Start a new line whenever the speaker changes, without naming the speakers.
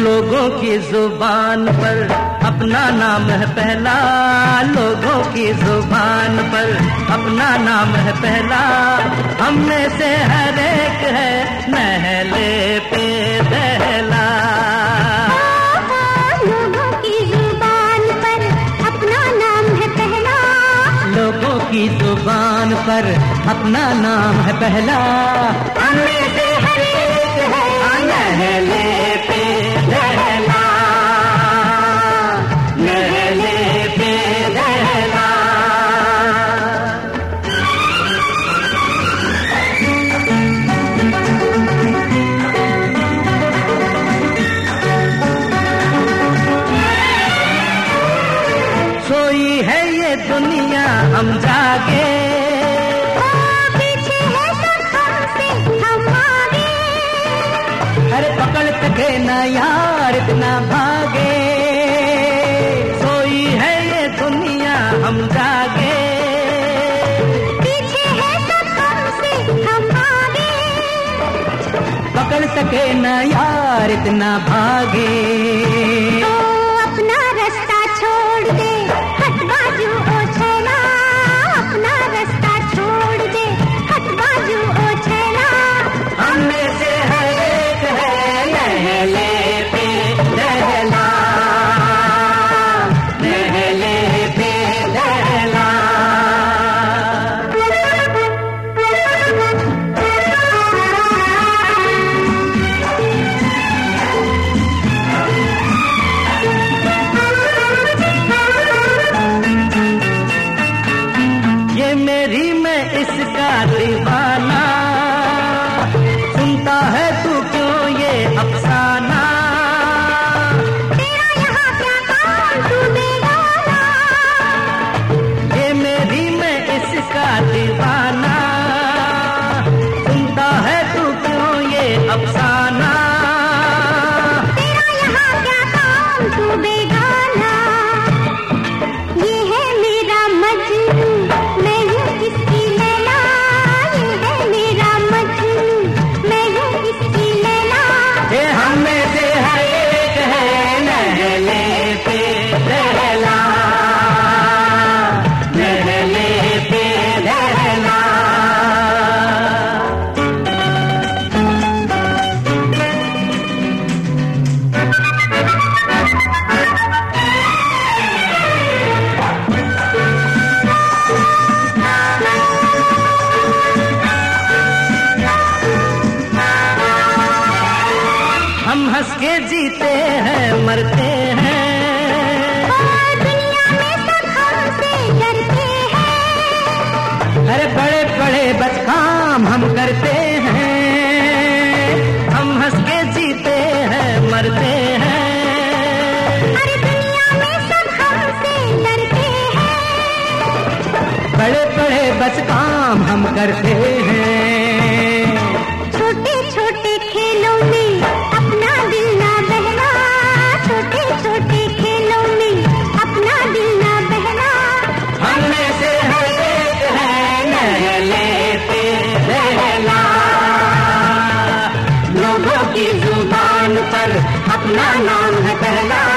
लोगों की ज़ुबान पर अपना नाम है पहला। लोगों की ज़ुबान पर अपना नाम है पहला। हम में से हर एक है नहले पे दहला
लोगों की ज़ुबान पर अपना नाम है पहला।
लोगों की ज़ुबान पर अपना नाम है पहला।
हम में से हर एक है
नहले सोई है ये दुनिया हम जागे।
पीछे है हम आगे।
अरे पकड़ सके ना यार इतना भागे। सोई है ये दुनिया हम जागे।
पीछे है सब हमसे हम आगे।
पकड़ सके ना यार इतना भागे।
तो अपना रास्ता छोड़ दे। बाजू
इसका दीवाना हम हंस के जीते हैं मरते हैं।
और दुनिया में सब हमसे डरते हैं।
अरे बड़े बड़े बचकाम हम करते हैं। हम हंस के जीते हैं मरते हैं।
अरे दुनिया में सब हमसे डरते हैं।
बड़े बड़े बचकाम हम करते हैं।
छोटे छोटे खेलों में
नाम है पहला